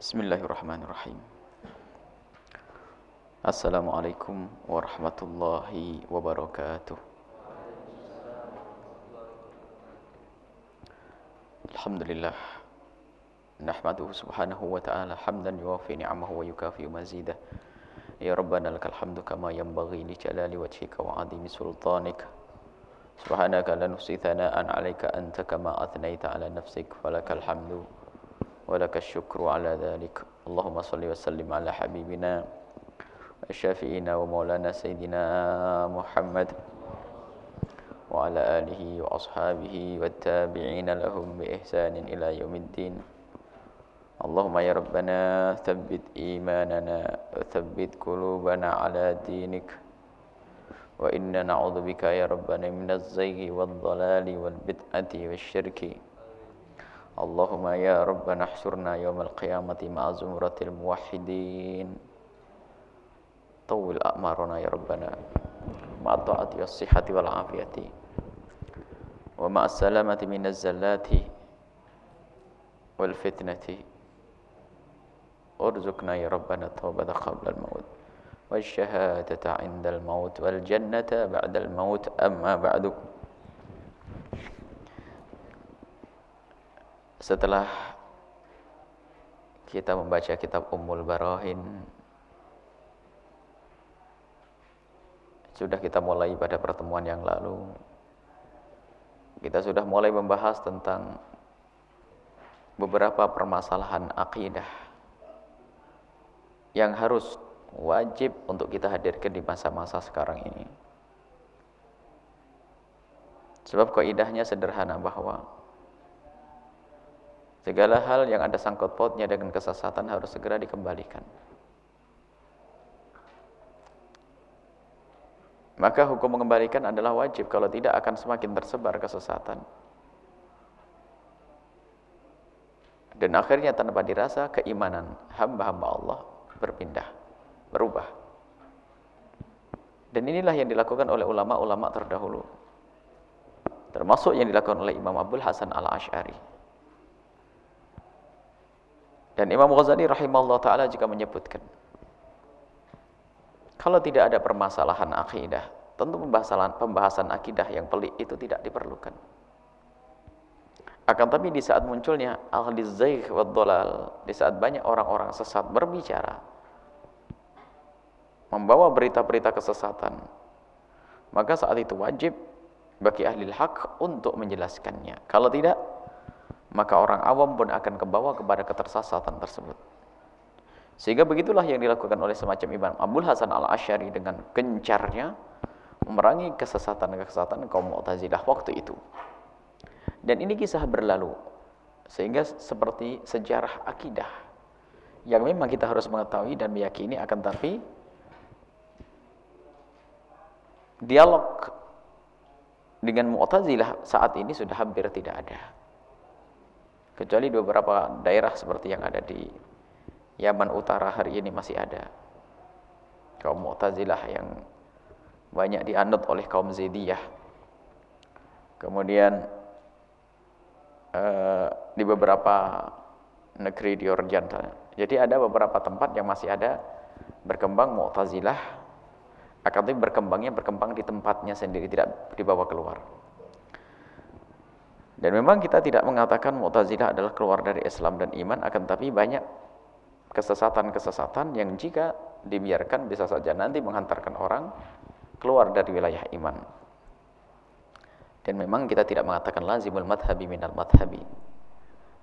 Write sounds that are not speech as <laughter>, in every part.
بسم الله الرحمن الرحيم السلام عليكم ورحمة الله وبركاته الحمد لله نحمده سبحانه وتعالى حمدا يوافي نعمه ويكافي مزيده يا ربنا لك الحمد كما ينبغي لجلال وجهك وعظيم سلطانك سبحانك لا نحصي ثناء عليك أنت كما أثنيت على نفسك فلك الحمد ولك الشكر على ذلك. اللهم صل وسلم على حبيبنا وشافئنا ومولانا سيدنا محمد وعلى آله وأصحابه والتابعين لهم بإحسان إلى يوم الدين. اللهم يا ربنا ثبت إيماننا وثبت قلوبنا على دينك. وإنا نعوذ بك يا ربنا من الزيغ والضلال والبدعة والشرك. اللهم يا ربنا احشرنا يوم القيامة مع زمرة الموحدين. طول أعمارنا يا ربنا مع الطاعة والصحة والعافية. ومع السلامة من الزلات والفتنة. ارزقنا يا ربنا التوبة قبل الموت والشهادة عند الموت والجنة بعد الموت. أما بعد. Setelah kita membaca kitab Ummul Barahin Sudah kita mulai pada pertemuan yang lalu Kita sudah mulai membahas tentang beberapa permasalahan akidah yang harus wajib untuk kita hadirkan di masa-masa sekarang ini. Sebab kaidahnya sederhana bahwa segala hal yang ada sangkut pautnya dengan kesesatan harus segera dikembalikan. Maka hukum mengembalikan adalah wajib kalau tidak akan semakin tersebar kesesatan. Dan akhirnya tanpa dirasa keimanan hamba-hamba Allah berpindah, berubah. Dan inilah yang dilakukan oleh ulama-ulama terdahulu. Termasuk yang dilakukan oleh Imam Abdul Hasan al-Ash'ari. Dan Imam Ghazali rahimahullah ta'ala juga menyebutkan. Kalau tidak ada permasalahan akidah, tentu pembahasan, pembahasan akidah yang pelik itu tidak diperlukan. Akan tapi di saat munculnya ahli zaih wa dolal, di saat banyak orang-orang sesat berbicara, membawa berita-berita kesesatan, maka saat itu wajib bagi ahli hak untuk menjelaskannya. Kalau tidak, maka orang awam pun akan kebawa kepada ketersesatan tersebut. Sehingga begitulah yang dilakukan oleh semacam Imam Abdul Hasan al-Asyari dengan gencarnya memerangi kesesatan-kesesatan kaum Mu'tazilah waktu itu. Dan ini kisah berlalu. Sehingga seperti sejarah akidah. Yang memang kita harus mengetahui dan meyakini akan tapi dialog dengan Mu'tazilah saat ini sudah hampir tidak ada. Kecuali beberapa daerah seperti yang ada di Yaman Utara hari ini masih ada. Kaum Mu'tazilah yang banyak dianut oleh kaum Zaidiyah. Kemudian Eh, di beberapa negeri di Orjan. Jadi ada beberapa tempat yang masih ada berkembang Mu'tazilah akan berkembangnya berkembang di tempatnya sendiri tidak dibawa keluar. Dan memang kita tidak mengatakan Mu'tazilah adalah keluar dari Islam dan iman akan tapi banyak kesesatan-kesesatan yang jika dibiarkan bisa saja nanti menghantarkan orang keluar dari wilayah iman. Dan memang kita tidak mengatakan lazimul madhabi minal madhabi.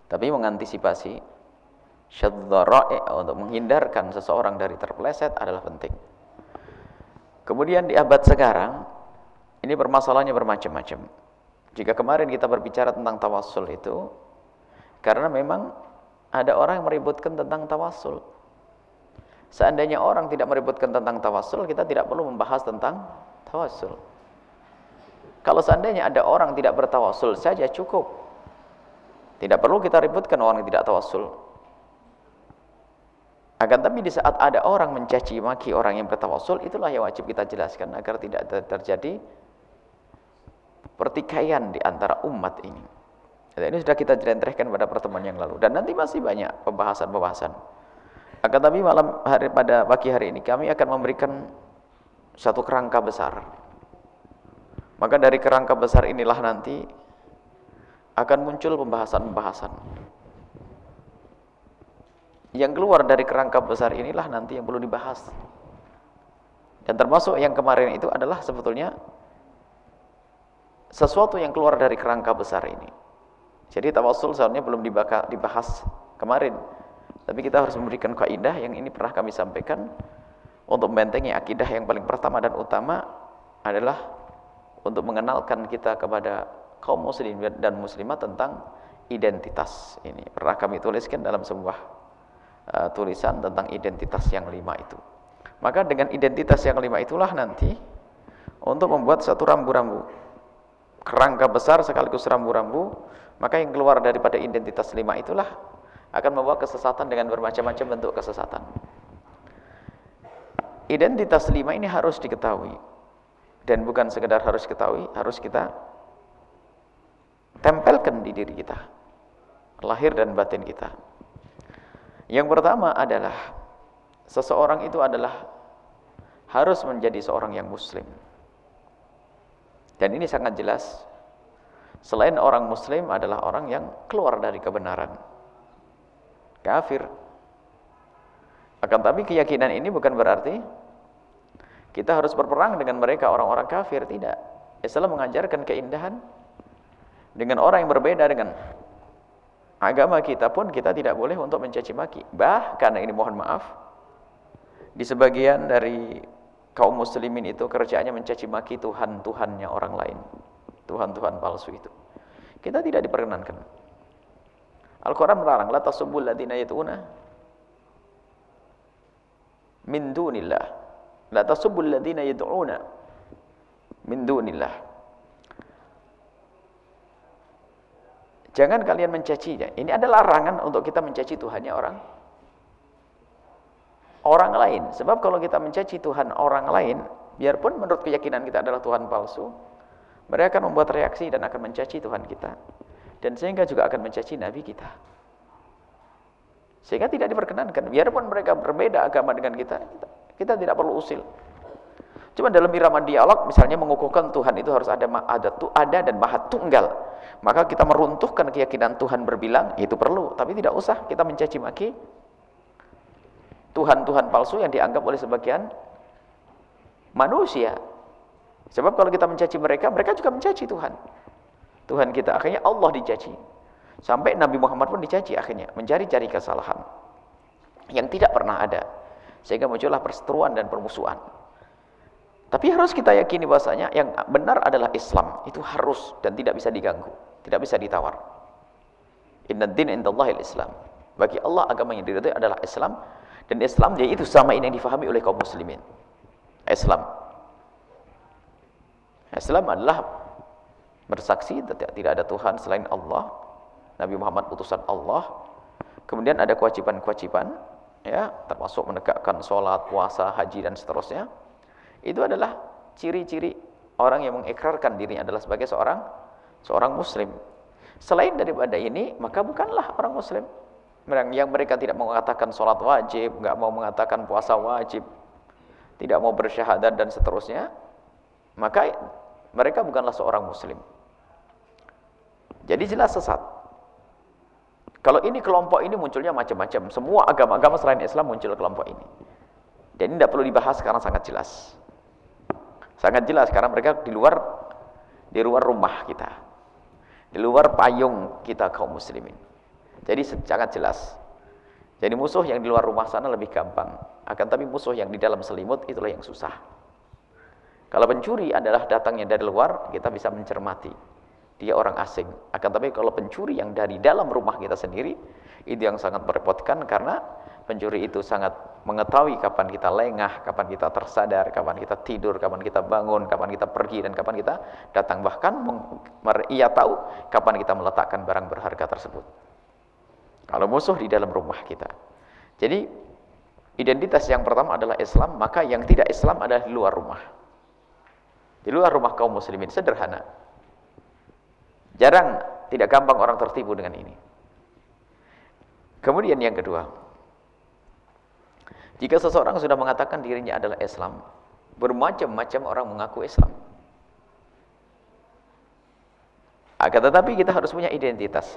Tapi mengantisipasi syadzara'i untuk menghindarkan seseorang dari terpeleset adalah penting. Kemudian di abad sekarang, ini permasalahannya bermacam-macam. Jika kemarin kita berbicara tentang tawassul itu, karena memang ada orang yang meributkan tentang tawassul. Seandainya orang tidak meributkan tentang tawassul, kita tidak perlu membahas tentang tawassul. Kalau seandainya ada orang tidak bertawasul saja cukup. Tidak perlu kita ributkan orang yang tidak tawasul. Akan tapi di saat ada orang mencaci maki orang yang bertawasul, itulah yang wajib kita jelaskan agar tidak terjadi pertikaian di antara umat ini. ini sudah kita jelentrehkan pada pertemuan yang lalu dan nanti masih banyak pembahasan-pembahasan. Akan tapi malam hari pada pagi hari ini kami akan memberikan satu kerangka besar. Maka dari kerangka besar inilah nanti akan muncul pembahasan-pembahasan. Yang keluar dari kerangka besar inilah nanti yang perlu dibahas. Dan termasuk yang kemarin itu adalah sebetulnya sesuatu yang keluar dari kerangka besar ini. Jadi tawasul sebenarnya belum dibahas kemarin. Tapi kita harus memberikan kaidah yang ini pernah kami sampaikan untuk membentengi akidah yang paling pertama dan utama adalah untuk mengenalkan kita kepada kaum muslim dan muslimah tentang identitas ini. Pernah kami tuliskan dalam sebuah uh, tulisan tentang identitas yang lima itu. Maka dengan identitas yang lima itulah nanti untuk membuat satu rambu-rambu kerangka besar sekaligus rambu-rambu maka yang keluar daripada identitas lima itulah akan membawa kesesatan dengan bermacam-macam bentuk kesesatan. Identitas lima ini harus diketahui. Dan bukan sekedar harus diketahui, harus kita tempelkan di diri kita. Lahir dan batin kita. Yang pertama adalah seseorang itu adalah harus menjadi seorang yang muslim. Dan ini sangat jelas Selain orang muslim adalah orang yang keluar dari kebenaran. Kafir. Akan tapi keyakinan ini bukan berarti kita harus berperang dengan mereka orang-orang kafir, tidak. Islam mengajarkan keindahan dengan orang yang berbeda dengan agama kita pun kita tidak boleh untuk mencaci maki. Bahkan ini mohon maaf, di sebagian dari kaum muslimin itu kerjaannya mencaci maki Tuhan-Tuhannya orang lain. Tuhan-Tuhan palsu itu. Kita tidak diperkenankan. Al-Quran melarang, La tasubbul ladina yatuna min dunillah. La tasubbul ladina yad'una min dunillah. Jangan kalian mencacinya. Ini adalah larangan untuk kita mencaci Tuhannya orang orang lain. Sebab kalau kita mencaci Tuhan orang lain, biarpun menurut keyakinan kita adalah Tuhan palsu, mereka akan membuat reaksi dan akan mencaci Tuhan kita. Dan sehingga juga akan mencaci Nabi kita. Sehingga tidak diperkenankan. Biarpun mereka berbeda agama dengan kita, kita, kita tidak perlu usil. Cuma dalam irama dialog misalnya mengukuhkan Tuhan itu harus ada ada ada dan maha tunggal. Maka kita meruntuhkan keyakinan Tuhan berbilang itu perlu, tapi tidak usah kita mencaci maki Tuhan-Tuhan palsu yang dianggap oleh sebagian manusia Sebab kalau kita mencaci mereka, mereka juga mencaci Tuhan. Tuhan kita akhirnya Allah dicaci. Sampai Nabi Muhammad pun dicaci akhirnya, mencari-cari kesalahan yang tidak pernah ada. Sehingga muncullah perseteruan dan permusuhan. Tapi harus kita yakini bahasanya yang benar adalah Islam. Itu harus dan tidak bisa diganggu, tidak bisa ditawar. Inna din indallahil Islam. Bagi Allah agama yang diridhoi adalah Islam dan Islam dia itu sama ini yang difahami oleh kaum muslimin. Islam Islam adalah bersaksi tidak ada Tuhan selain Allah. Nabi Muhammad utusan Allah. Kemudian ada kewajiban-kewajiban ya, termasuk menegakkan sholat, puasa, haji dan seterusnya. Itu adalah ciri-ciri orang yang mengikrarkan dirinya adalah sebagai seorang seorang muslim. Selain daripada ini, maka bukanlah orang muslim. Yang mereka tidak mau mengatakan sholat wajib, nggak mau mengatakan puasa wajib, tidak mau bersyahadat dan seterusnya, maka mereka bukanlah seorang muslim. Jadi jelas sesat. Kalau ini kelompok ini munculnya macam-macam. Semua agama-agama selain Islam muncul kelompok ini. Dan ini tidak perlu dibahas karena sangat jelas. Sangat jelas karena mereka di luar di luar rumah kita. Di luar payung kita kaum muslimin. Jadi sangat jelas. Jadi musuh yang di luar rumah sana lebih gampang. Akan tapi musuh yang di dalam selimut itulah yang susah. Kalau pencuri adalah datangnya dari luar, kita bisa mencermati. Dia orang asing. Akan tapi kalau pencuri yang dari dalam rumah kita sendiri, itu yang sangat merepotkan karena pencuri itu sangat mengetahui kapan kita lengah, kapan kita tersadar, kapan kita tidur, kapan kita bangun, kapan kita pergi, dan kapan kita datang. Bahkan ia tahu kapan kita meletakkan barang berharga tersebut. Kalau musuh di dalam rumah kita. Jadi, identitas yang pertama adalah Islam, maka yang tidak Islam adalah di luar rumah. Di luar rumah kaum muslimin sederhana. Jarang tidak gampang orang tertipu dengan ini. Kemudian yang kedua, jika seseorang sudah mengatakan dirinya adalah Islam, bermacam-macam orang mengaku Islam. Akan tetapi kita harus punya identitas.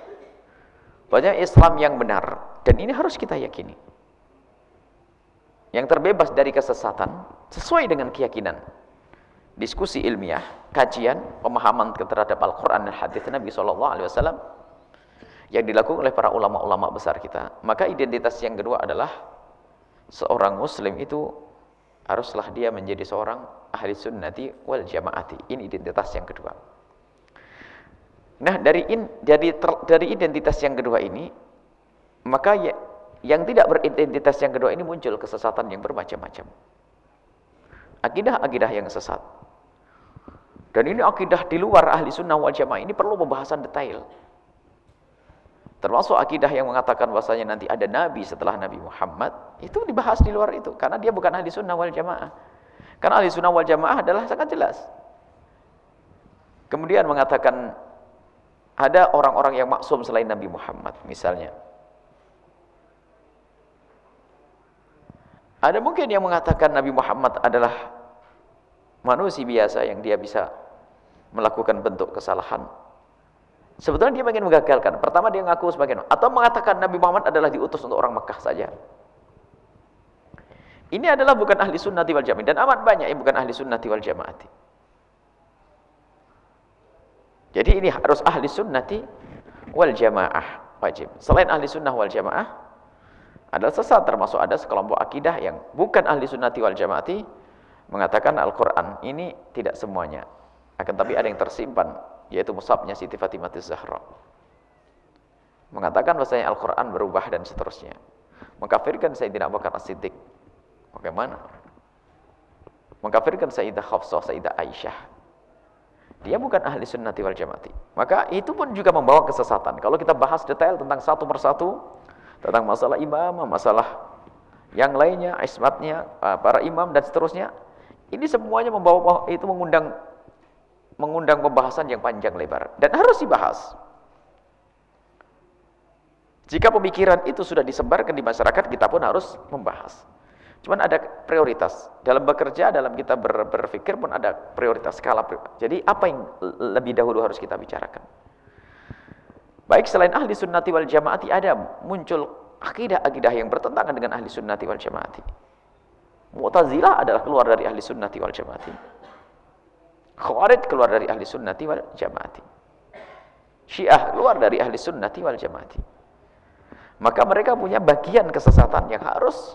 Banyak Islam yang benar dan ini harus kita yakini. Yang terbebas dari kesesatan sesuai dengan keyakinan. Diskusi ilmiah, kajian, pemahaman terhadap Al-Qur'an dan hadis Nabi sallallahu alaihi wasallam yang dilakukan oleh para ulama-ulama besar kita. Maka identitas yang kedua adalah seorang muslim itu haruslah dia menjadi seorang ahli sunnati wal jamaati. Ini identitas yang kedua. Nah, dari in, dari dari identitas yang kedua ini, maka ya, yang tidak beridentitas yang kedua ini muncul kesesatan yang bermacam-macam. Akidah-akidah yang sesat. Dan ini akidah di luar ahli sunnah wal jamaah ini perlu pembahasan detail. Termasuk akidah yang mengatakan bahasanya nanti ada nabi setelah Nabi Muhammad, itu dibahas di luar itu karena dia bukan ahli sunnah wal jamaah. Karena ahli sunnah wal jamaah adalah sangat jelas. Kemudian mengatakan ada orang-orang yang maksum selain Nabi Muhammad misalnya. Ada mungkin yang mengatakan Nabi Muhammad adalah manusia biasa yang dia bisa melakukan bentuk kesalahan. Sebetulnya dia ingin menggagalkan. Pertama dia ngaku sebagai atau mengatakan Nabi Muhammad adalah diutus untuk orang Mekah saja. Ini adalah bukan ahli sunnati wal jamaah dan amat banyak yang bukan ahli sunnati wal jamaati. Jadi ini harus ahli sunnati wal jamaah wajib. Selain ahli sunnah wal jamaah adalah sesat termasuk ada sekelompok akidah yang bukan ahli sunnati wal jamaati mengatakan Al-Quran ini tidak semuanya. Akan tapi ada yang tersimpan yaitu musabnya Siti Fatimah Zahra. Mengatakan bahasanya Al-Quran berubah dan seterusnya. Mengkafirkan Sayyidina Abu Bakar As-Siddiq. Bagaimana? Mengkafirkan Sayyidah Khafsah, Sayyidah Aisyah dia bukan ahli sunnati wal jamaati. Maka itu pun juga membawa kesesatan. Kalau kita bahas detail tentang satu persatu, tentang masalah imam, masalah yang lainnya, ismatnya, eh, para imam dan seterusnya, ini semuanya membawa itu mengundang mengundang pembahasan yang panjang lebar dan harus dibahas. Jika pemikiran itu sudah disebarkan di masyarakat, kita pun harus membahas. Cuman ada prioritas. Dalam bekerja, dalam kita ber, berpikir pun ada prioritas, skala. Jadi apa yang lebih dahulu harus kita bicarakan? Baik selain ahli sunnati wal jamaati ada muncul akidah-akidah yang bertentangan dengan ahli sunnati wal jamaati. Mu'tazilah adalah keluar dari ahli sunnati wal jamaati. Khawarij keluar dari ahli sunnati wal jamaati. Syiah keluar dari ahli sunnati wal jamaati. Maka mereka punya bagian kesesatan yang harus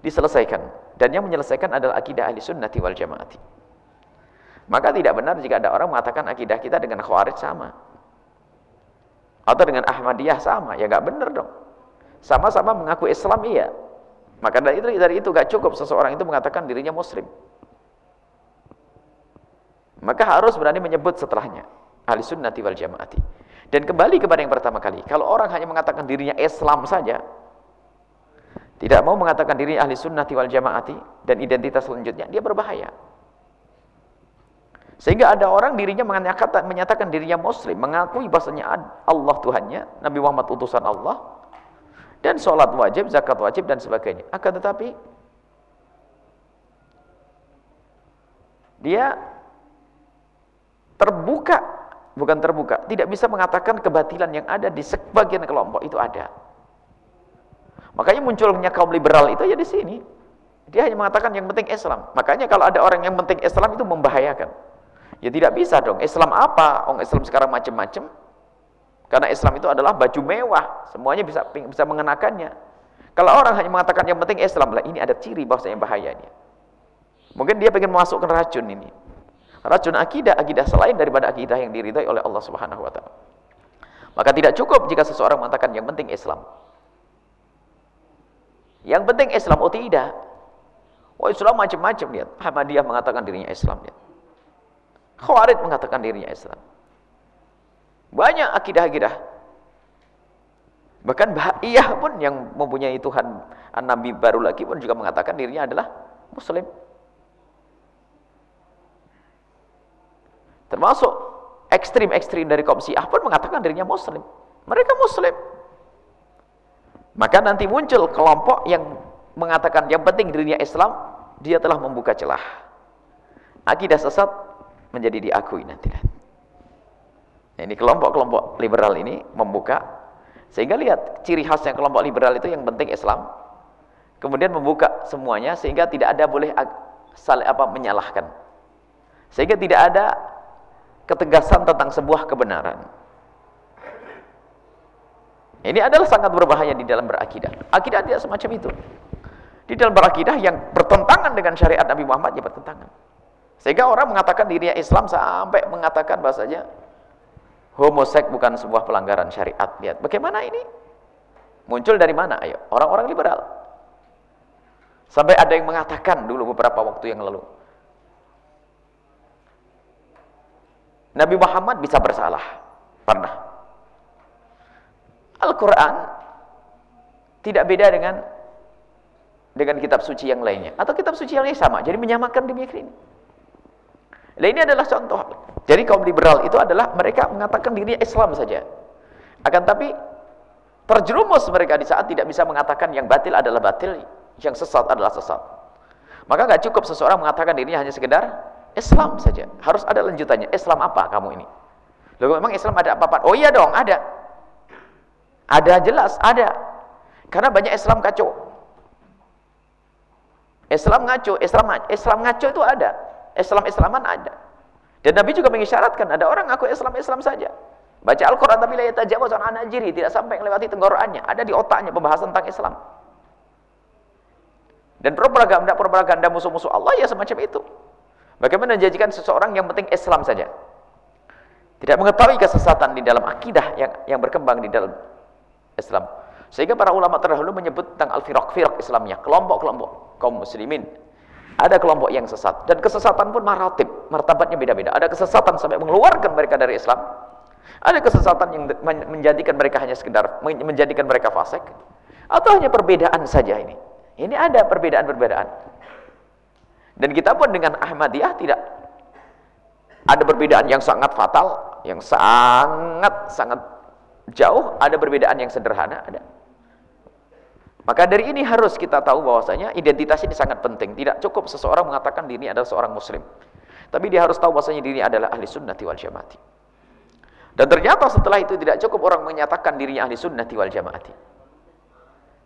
diselesaikan. Dan yang menyelesaikan adalah akidah ahli sunnati wal jamaati. Maka tidak benar jika ada orang mengatakan akidah kita dengan khawarij sama. Atau dengan Ahmadiyah sama. Ya nggak benar dong. Sama-sama mengaku Islam iya. Maka dari itu dari itu gak cukup seseorang itu mengatakan dirinya muslim. Maka harus berani menyebut setelahnya ahli sunnati wal jamaati. Dan kembali kepada yang pertama kali kalau orang hanya mengatakan dirinya Islam saja tidak mau mengatakan diri ahli sunnati wal jamaati dan identitas selanjutnya, dia berbahaya. Sehingga ada orang dirinya menyatakan, menyatakan dirinya muslim, mengakui bahasanya Allah Tuhannya, Nabi Muhammad utusan Allah, dan sholat wajib, zakat wajib, dan sebagainya. Akan tetapi, dia terbuka, bukan terbuka, tidak bisa mengatakan kebatilan yang ada di sebagian kelompok itu ada. Makanya munculnya kaum liberal itu ya di sini. Dia hanya mengatakan yang penting Islam. Makanya kalau ada orang yang penting Islam itu membahayakan. Ya tidak bisa dong. Islam apa? Orang Islam sekarang macam-macam. Karena Islam itu adalah baju mewah. Semuanya bisa bisa mengenakannya. Kalau orang hanya mengatakan yang penting Islam, lah ini ada ciri bahwasanya bahayanya. Mungkin dia ingin memasukkan racun ini. Racun akidah, akidah selain daripada akidah yang diridhai oleh Allah Subhanahu wa taala. Maka tidak cukup jika seseorang mengatakan yang penting Islam. Yang penting Islam, oh tidak. Oh Islam macam-macam lihat. Ahmadiyah mengatakan dirinya Islam lihat. Khawarij mengatakan dirinya Islam. Banyak akidah-akidah. Bahkan Bahiyah pun yang mempunyai Tuhan Nabi baru lagi pun juga mengatakan dirinya adalah Muslim. Termasuk ekstrim-ekstrim dari kaum Syiah pun mengatakan dirinya muslim. Mereka muslim. Maka nanti muncul kelompok yang mengatakan yang penting dirinya Islam, dia telah membuka celah. Akidah sesat menjadi diakui nanti. Ini kelompok-kelompok liberal ini membuka sehingga lihat ciri khasnya kelompok liberal itu yang penting Islam. Kemudian membuka semuanya sehingga tidak ada boleh saling apa menyalahkan. Sehingga tidak ada ketegasan tentang sebuah kebenaran. Ini adalah sangat berbahaya di dalam berakidah. Akidah tidak semacam itu. Di dalam berakidah yang bertentangan dengan syariat Nabi Muhammad ya bertentangan. Sehingga orang mengatakan dirinya Islam sampai mengatakan bahasanya homoseks bukan sebuah pelanggaran syariat. Lihat bagaimana ini? Muncul dari mana? Ayo, orang-orang liberal. Sampai ada yang mengatakan dulu beberapa waktu yang lalu. Nabi Muhammad bisa bersalah. Pernah. Al-Quran tidak beda dengan dengan kitab suci yang lainnya. Atau kitab suci yang lainnya sama. Jadi menyamakan demikian ini. Nah ini adalah contoh. Jadi kaum liberal itu adalah mereka mengatakan dirinya Islam saja. Akan tapi terjerumus mereka di saat tidak bisa mengatakan yang batil adalah batil, yang sesat adalah sesat. Maka nggak cukup seseorang mengatakan dirinya hanya sekedar Islam saja. Harus ada lanjutannya. Islam apa kamu ini? Loh memang Islam ada apa-apa? Oh iya dong, ada. Ada jelas, ada. Karena banyak Islam kacau. Islam ngaco, Islam Islam ngaco itu ada. Islam-islaman ada. Dan Nabi juga mengisyaratkan ada orang ngaku Islam-Islam saja. Baca Al-Qur'an tapi la yatajawaz an anajiri, tidak sampai melewati tenggorokannya. Ada di otaknya pembahasan tentang Islam. Dan propaganda-propaganda musuh-musuh Allah ya semacam itu. Bagaimana menjanjikan seseorang yang penting Islam saja. Tidak mengetahui kesesatan di dalam akidah yang yang berkembang di dalam Islam. Sehingga para ulama terdahulu menyebut tentang al-firaq-firaq Islamnya, kelompok-kelompok kaum muslimin. Ada kelompok yang sesat dan kesesatan pun maratib, martabatnya beda-beda. Ada kesesatan sampai mengeluarkan mereka dari Islam. Ada kesesatan yang menjadikan mereka hanya sekedar menjadikan mereka fasik atau hanya perbedaan saja ini. Ini ada perbedaan-perbedaan. Dan kita pun dengan Ahmadiyah tidak ada perbedaan yang sangat fatal, yang sangat sangat jauh, ada perbedaan yang sederhana, ada. Maka dari ini harus kita tahu bahwasanya identitas ini sangat penting. Tidak cukup seseorang mengatakan diri adalah seorang muslim. Tapi dia harus tahu bahwasanya diri adalah ahli sunnati wal jamaati. Dan ternyata setelah itu tidak cukup orang menyatakan dirinya ahli sunnati wal jamaati.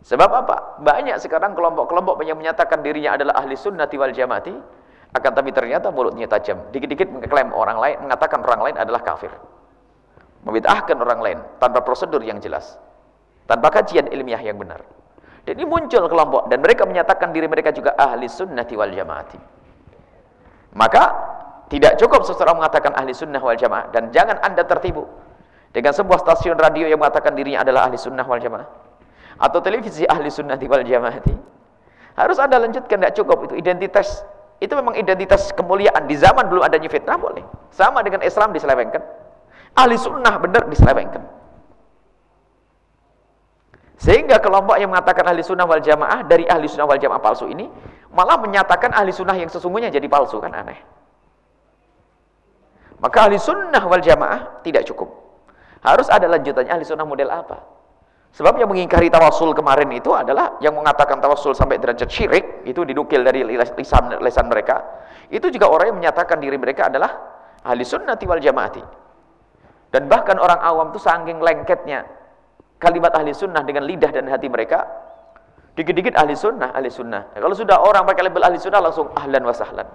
Sebab apa? Banyak sekarang kelompok-kelompok yang menyatakan dirinya adalah ahli sunnati wal jamaati, akan tapi ternyata mulutnya tajam. Dikit-dikit mengklaim orang lain, mengatakan orang lain adalah kafir. Membid'ahkan orang lain tanpa prosedur yang jelas. Tanpa kajian ilmiah yang benar. Dan ini muncul kelompok dan mereka menyatakan diri mereka juga ahli sunnati wal jamaati. Maka tidak cukup seseorang mengatakan ahli sunnah wal jamaah dan jangan anda tertipu dengan sebuah stasiun radio yang mengatakan dirinya adalah ahli sunnah wal jamaah atau televisi ahli sunnati wal jamaati harus anda lanjutkan tidak cukup itu identitas itu memang identitas kemuliaan di zaman belum adanya fitnah boleh sama dengan Islam diselewengkan ahli sunnah benar diselewengkan sehingga kelompok yang mengatakan ahli sunnah wal jamaah dari ahli sunnah wal jamaah palsu ini malah menyatakan ahli sunnah yang sesungguhnya jadi palsu kan aneh maka ahli sunnah wal jamaah tidak cukup harus ada lanjutannya ahli sunnah model apa Sebab yang mengingkari tawasul kemarin itu adalah yang mengatakan tawasul sampai derajat syirik, itu didukil dari lisan, mereka. Itu juga orang yang menyatakan diri mereka adalah ahli sunnati wal jamaati. Dan bahkan orang awam itu saking lengketnya kalimat ahli sunnah dengan lidah dan hati mereka, dikit-dikit ahli sunnah, ahli sunnah. Kalau sudah orang pakai label ahli sunnah langsung ahlan wa sahlan.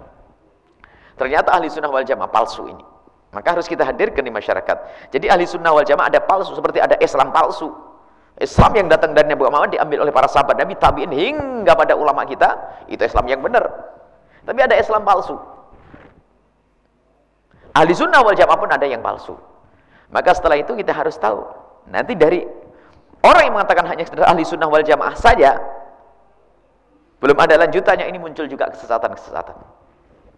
Ternyata ahli sunnah wal jamaah palsu ini. Maka harus kita hadirkan di masyarakat. Jadi ahli sunnah wal jamaah ada palsu seperti ada Islam palsu. Islam yang datang dari Nabi Muhammad diambil oleh para sahabat Nabi tabiin hingga pada ulama kita itu Islam yang benar. Tapi ada Islam palsu. Ahli sunnah wal jamaah pun ada yang palsu. Maka setelah itu kita harus tahu. Nanti dari orang yang mengatakan hanya sekedar ahli sunnah wal jamaah saja, belum ada lanjutannya ini muncul juga kesesatan-kesesatan.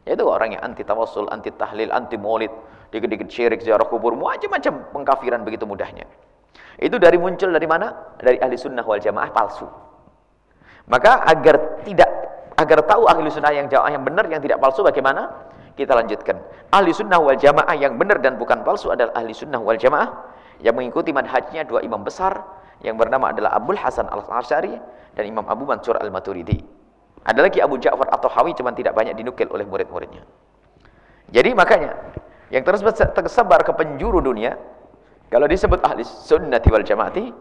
Yaitu orang yang anti tawassul, anti tahlil, anti maulid, dikit-dikit syirik, ziarah kubur, macam-macam pengkafiran begitu mudahnya. Itu dari muncul dari mana? Dari ahli sunnah wal jamaah palsu. Maka agar tidak agar tahu ahli sunnah yang jamaah yang benar yang tidak palsu bagaimana? Kita lanjutkan. Ahli sunnah wal jamaah yang benar dan bukan palsu adalah ahli sunnah wal jamaah yang mengikuti manhajnya dua imam besar yang bernama adalah Abdul Hasan al-Asy'ari dan Imam Abu Mansur al-Maturidi. Ada lagi Abu Ja'far atau Hawi cuma tidak banyak dinukil oleh murid-muridnya. Jadi makanya yang terus tersebar ke penjuru dunia kalau disebut ahli sunnah wal jamaati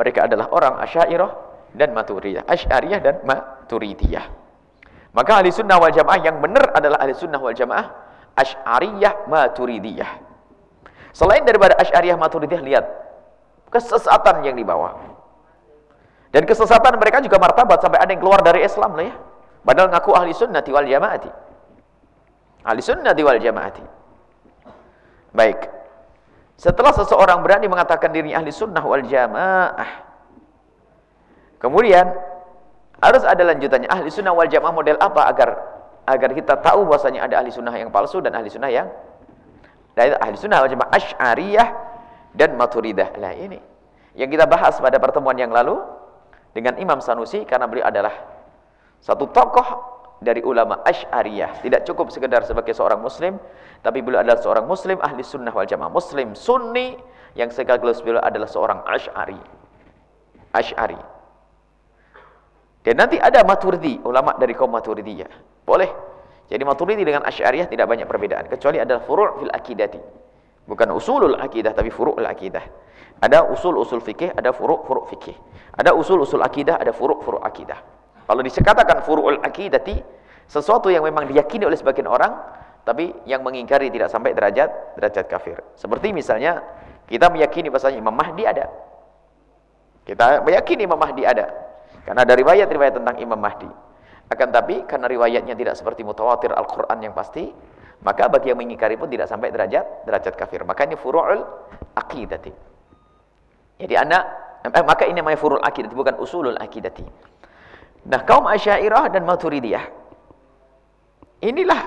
mereka adalah orang Asy'ariyah dan Maturidiyah, Asy'ariyah dan Maturidiyah. Maka ahli sunnah wal jamaah yang benar adalah ahli sunnah wal jamaah Ash'ariyah Maturidiyah. Selain daripada Ash'ariyah Maturidiyah, lihat kesesatan yang dibawa. Dan kesesatan mereka juga martabat sampai ada yang keluar dari Islam lah ya. Padahal ngaku ahli sunnah wal jamaati. Ahli sunnah wal jamaati. Baik. Setelah seseorang berani mengatakan dirinya ahli sunnah wal jamaah. Kemudian harus ada lanjutannya. Ahli sunnah wal jamaah model apa agar agar kita tahu bahwasanya ada ahli sunnah yang palsu dan ahli sunnah yang dan ahli sunnah wal jamaah asy'ariyah dan maturidah. Lah ini yang kita bahas pada pertemuan yang lalu dengan Imam Sanusi karena beliau adalah satu tokoh dari ulama Asy'ariyah. Tidak cukup sekedar sebagai seorang muslim, tapi beliau adalah seorang muslim ahli sunnah wal jamaah, muslim sunni yang sekaligus beliau adalah seorang Asy'ari. Asy'ari. Dan nanti ada Maturidi, ulama dari kaum Maturidiyah. Boleh. Jadi Maturidi dengan Asy'ariyah tidak banyak perbedaan kecuali adalah furu' fil akidati. Bukan usulul akidah tapi furu'ul akidah. Ada usul-usul fikih, ada furu'-furu' fikih. Ada usul-usul akidah, ada furu'-furu' akidah. Kalau disekatakan furu'ul akidati, sesuatu yang memang diyakini oleh sebagian orang, tapi yang mengingkari tidak sampai derajat derajat kafir. Seperti misalnya kita meyakini bahasanya Imam Mahdi ada. Kita meyakini Imam Mahdi ada. Karena ada riwayat-riwayat tentang Imam Mahdi. Akan tapi karena riwayatnya tidak seperti mutawatir Al-Qur'an yang pasti, maka bagi yang mengingkari pun tidak sampai derajat derajat kafir. Maka ini furu'ul aqidati. Jadi anak eh, maka ini namanya furu'ul aqidati bukan usulul aqidati. Nah, kaum Asy'ariyah dan Maturidiyah inilah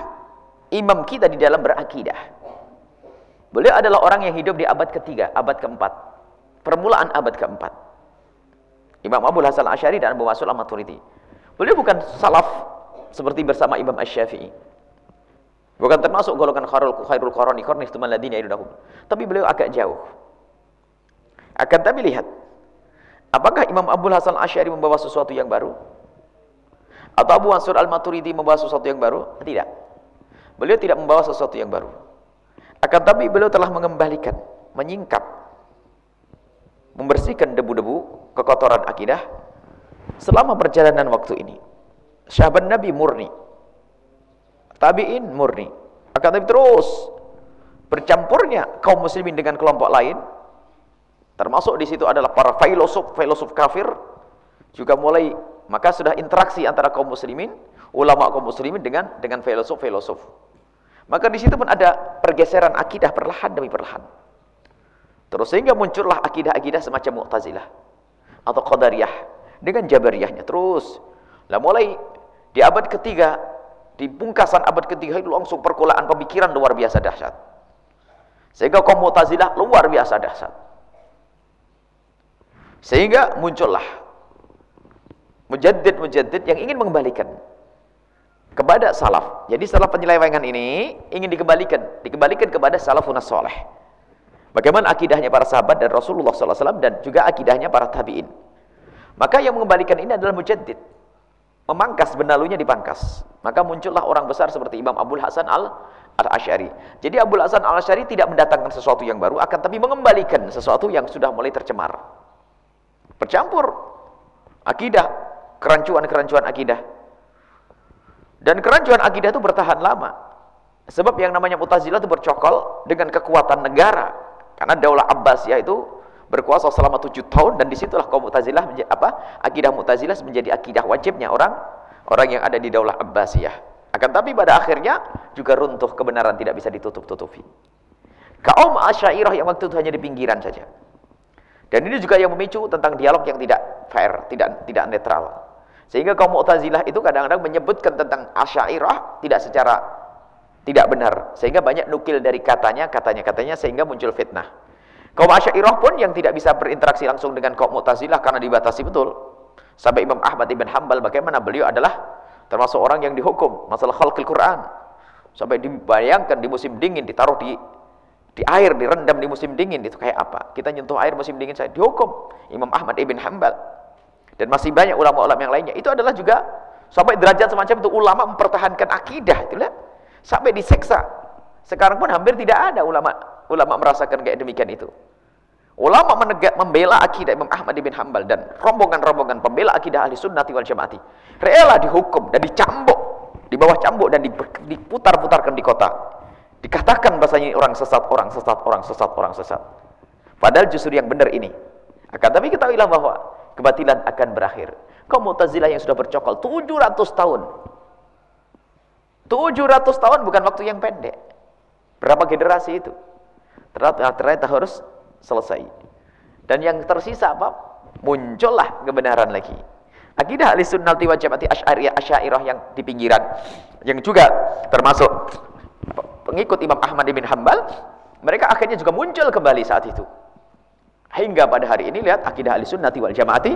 imam kita di dalam berakidah. Beliau adalah orang yang hidup di abad ketiga, abad keempat. Permulaan abad keempat. Imam Abu Hasan Asy'ari dan Abu Masul Al-Maturidi. Beliau bukan salaf seperti bersama Imam Asy-Syafi'i. Bukan termasuk golongan khairul khairul qarani qarni tuman ladina yadahum. Tapi beliau agak jauh. Akan tapi lihat apakah Imam Abu Hasan Asy'ari membawa sesuatu yang baru? Atau Abu Mansur Al-Maturidi membawa sesuatu yang baru? Tidak. Beliau tidak membawa sesuatu yang baru. Akan tapi beliau telah mengembalikan, menyingkap, membersihkan debu-debu kekotoran akidah selama perjalanan waktu ini. Sahabat Nabi murni. Tabi'in murni. Akan tapi terus bercampurnya kaum muslimin dengan kelompok lain termasuk di situ adalah para filosof filosof kafir juga mulai maka sudah interaksi antara kaum muslimin ulama kaum muslimin dengan dengan filosof filosof maka di situ pun ada pergeseran akidah perlahan demi perlahan terus sehingga muncullah akidah-akidah semacam Mu'tazilah atau Qadariyah dengan Jabariyahnya terus. Lah mulai di abad ketiga, di pungkasan abad ketiga itu langsung perkulaan pemikiran luar biasa dahsyat. Sehingga kaum Mu'tazilah luar biasa dahsyat. Sehingga muncullah mujaddid-mujaddid yang ingin mengembalikan kepada salaf. Jadi salaf penyelewengan ini ingin dikembalikan, dikembalikan kepada salafun soleh. Bagaimana akidahnya para sahabat dan Rasulullah SAW dan juga akidahnya para tabi'in. Maka yang mengembalikan ini adalah mujaddid. Memangkas benalunya dipangkas. Maka muncullah orang besar seperti Imam Abdul Hasan al-Ash'ari. Jadi Abdul Hasan al-Ash'ari tidak mendatangkan sesuatu yang baru, akan tapi mengembalikan sesuatu yang sudah mulai tercemar. Bercampur akidah, kerancuan-kerancuan akidah. Dan kerancuan akidah itu bertahan lama. Sebab yang namanya Mu'tazilah itu bercokol dengan kekuatan negara karena Daulah Abbasiyah itu berkuasa selama tujuh tahun dan di situlah kaum Mu'tazilah apa? Akidah Mu'tazilah menjadi akidah wajibnya orang orang yang ada di Daulah Abbasiyah. Akan tapi pada akhirnya juga runtuh kebenaran tidak bisa ditutup-tutupi. Kaum Asy'ariyah yang waktu itu hanya di pinggiran saja. Dan ini juga yang memicu tentang dialog yang tidak fair, tidak tidak netral. Sehingga kaum Mu'tazilah itu kadang-kadang menyebutkan tentang Asy'ariyah tidak secara tidak benar. Sehingga banyak nukil dari katanya katanya katanya sehingga muncul fitnah. Kaum Asy'ariyah pun yang tidak bisa berinteraksi langsung dengan kaum Mu'tazilah karena dibatasi betul. Sampai Imam Ahmad ibn Hambal bagaimana beliau adalah termasuk orang yang dihukum masalah khalqil Quran. Sampai dibayangkan di musim dingin ditaruh di di air direndam di musim dingin itu kayak apa? Kita nyentuh air musim dingin saya dihukum. Imam Ahmad ibn Hanbal. Dan masih banyak ulama-ulama yang lainnya. Itu adalah juga sampai derajat semacam itu ulama mempertahankan akidah itu lah sampai diseksa. Sekarang pun hampir tidak ada ulama ulama merasakan kayak demikian itu. Ulama menegak membela akidah Imam Ahmad bin Hanbal dan rombongan-rombongan pembela akidah ahli sunnati wal jamaati rela dihukum dan dicambuk di bawah cambuk dan diputar-putarkan di kota. Dikatakan bahasanya orang sesat, orang sesat, orang sesat, orang sesat. Padahal justru yang benar ini. Akan tapi ketahuilah bahwa kebatilan akan berakhir. Kau Mu'tazilah yang sudah bercokol 700 tahun. 700 tahun bukan waktu yang pendek. Berapa generasi itu? Ternyata, harus selesai. Dan yang tersisa apa? Muncullah kebenaran lagi. Akidah ahli sunnah wal jamaati asy'ariyah asyairah yang di pinggiran yang juga termasuk pengikut Imam Ahmad bin Hambal mereka akhirnya juga muncul kembali saat itu hingga pada hari ini lihat akidah ahli sunnah wal jamaati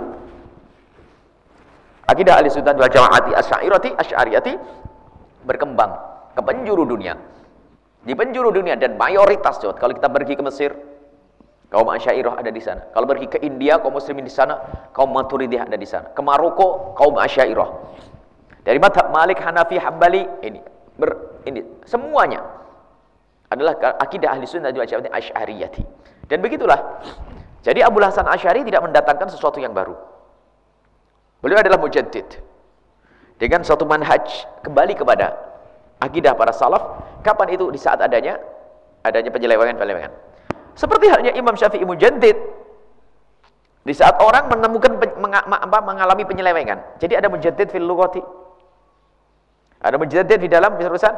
akidah ahli sunnah wal jamaati asyairati asy'ariyati berkembang ke penjuru dunia di penjuru dunia dan mayoritas kalau kita pergi ke Mesir Kaum Asyairah ada di sana. Kalau pergi ke India, kaum muslimin di sana, kaum Maturidiyah ada di sana. Ke Maroko, kaum Asyairah. Dari madhab Malik, Hanafi, Hambali, ini ber, ini semuanya adalah akidah ahli sunnah wal jamaah asy'ariyati. Dan begitulah. Jadi Abu Hasan Asy'ari tidak mendatangkan sesuatu yang baru. Beliau adalah mujaddid. Dengan suatu manhaj kembali kepada akidah para salaf. Kapan itu? Di saat adanya adanya penyelewengan-penyelewengan. Seperti halnya Imam Syafi'i Mujaddid. Di saat orang menemukan mengalami penyelewengan. Jadi ada mujaddid fil lughati. Ada mujaddid di dalam urusan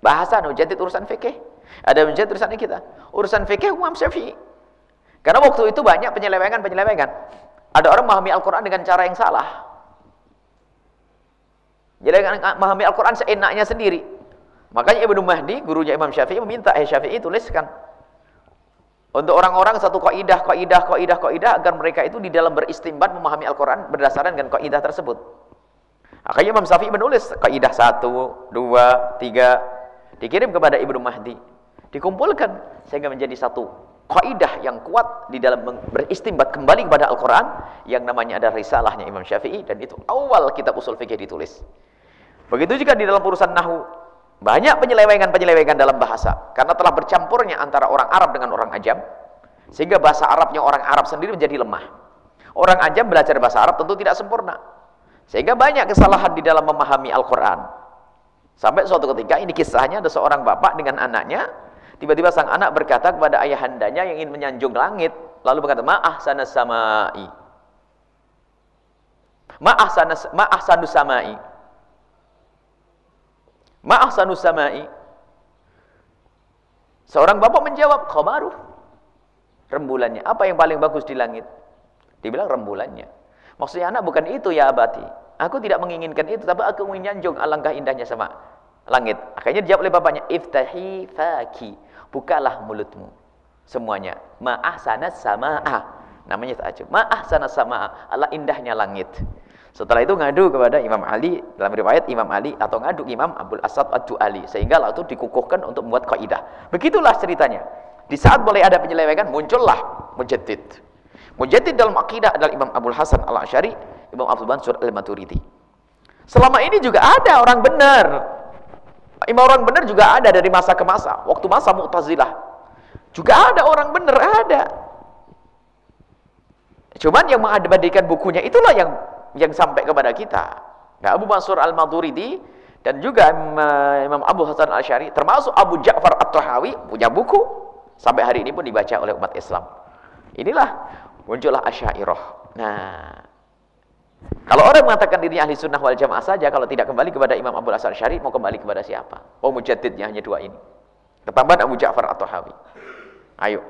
bahasa, ada mujaddid urusan fikih. Ada mujaddid urusan kita. Urusan fikih Imam Syafi'i. Karena waktu itu banyak penyelewengan-penyelewengan. Ada orang memahami Al-Qur'an dengan cara yang salah. Jadi memahami Al-Qur'an seenaknya sendiri. Makanya Ibnu Mahdi, gurunya Imam Syafi'i meminta, "Eh Syafi'i tuliskan untuk orang-orang satu kaidah, kaidah, kaidah, kaidah agar mereka itu di dalam beristimbat memahami Al-Qur'an berdasarkan dengan kaidah tersebut. Akhirnya Imam Syafi'i menulis kaidah satu, dua, tiga, dikirim kepada Ibnu Mahdi, dikumpulkan sehingga menjadi satu kaidah yang kuat di dalam beristimbat kembali kepada Al-Qur'an yang namanya ada risalahnya Imam Syafi'i dan itu awal kitab usul fikih ditulis. Begitu juga di dalam urusan nahu banyak penyelewengan-penyelewengan dalam bahasa karena telah bercampurnya antara orang Arab dengan orang Ajam sehingga bahasa Arabnya orang Arab sendiri menjadi lemah. Orang Ajam belajar bahasa Arab tentu tidak sempurna. Sehingga banyak kesalahan di dalam memahami Al-Qur'an. Sampai suatu ketika ini kisahnya ada seorang bapak dengan anaknya, tiba-tiba sang anak berkata kepada ayahandanya yang ingin menyanjung langit, lalu berkata, "Ma'ah sanas samai." Ma'ah ma'ah sanus samai. Ma'ahsanus samai. Seorang bapak menjawab, "Qamaru." Rembulannya. Apa yang paling bagus di langit? Dibilang rembulannya. Maksudnya anak bukan itu ya abati. Aku tidak menginginkan itu, tapi aku ingin nyanjung alangkah indahnya sama langit. Akhirnya dijawab oleh bapaknya, "Iftahi faki." Bukalah mulutmu. Semuanya. Ma'ahsanas sama'a. Namanya ta'ajub. Ma'ahsanas sama'a. Allah indahnya langit. Setelah itu ngadu kepada Imam Ali dalam riwayat Imam Ali atau ngadu Imam Abdul Asad Ad-Du'ali sehingga lalu itu dikukuhkan untuk membuat kaidah. Begitulah ceritanya. Di saat boleh ada penyelewengan muncullah mujaddid. Mujaddid dalam akidah adalah Imam Abdul Hasan Al-Asy'ari, Imam Abdul Mansur Al-Maturidi. Selama ini juga ada orang benar. Imam orang benar juga ada dari masa ke masa. Waktu masa Mu'tazilah juga ada orang benar, ada. Cuman yang mengabadikan bukunya itulah yang yang sampai kepada kita. Nah, Abu Mansur Al-Maturidi dan juga Imam Abu Hasan Al-Asy'ari termasuk Abu Ja'far At-Tahawi punya buku sampai hari ini pun dibaca oleh umat Islam. Inilah muncullah Asy'ariyah. Nah, kalau orang mengatakan dirinya ahli sunnah wal jamaah saja, kalau tidak kembali kepada Imam Abu Hasan Al-Asy'ari, mau kembali kepada siapa? Oh, mujaddidnya hanya dua ini. Ketambahan Abu Ja'far At-Tahawi. Ayo.